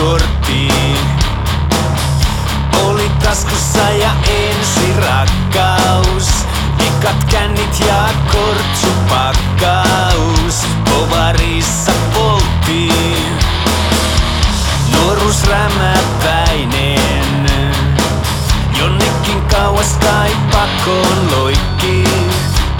korttiin. Oli taskussa ja ensi rakkaus, pikat kännit ja kortsupakkaus. Povarissa polttiin, nuoruus rämäpäinen, jonnekin kauas tai pakoon loikki.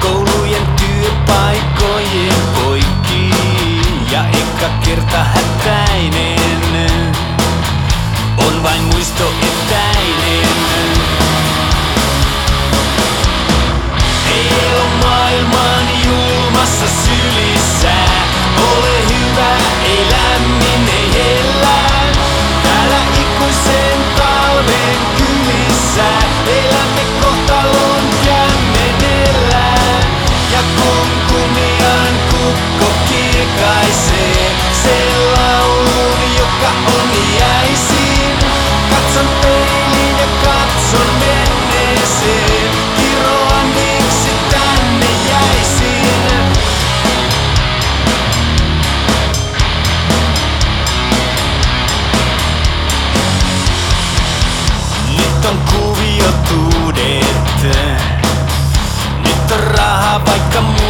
Koulujen työpaikkojen poikki ja eka kerta kukko kirkaisee Se laulun, joka onniaisin Katson peiliin ja katson menneeseen Kiroan miksi tänne jäisin? Nyt on kuviotuudet. Nyt on raha vaikka muille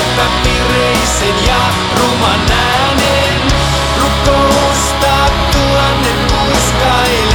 epäpireisen ja ruman äänen. Rukousta tuonne kuiskailla.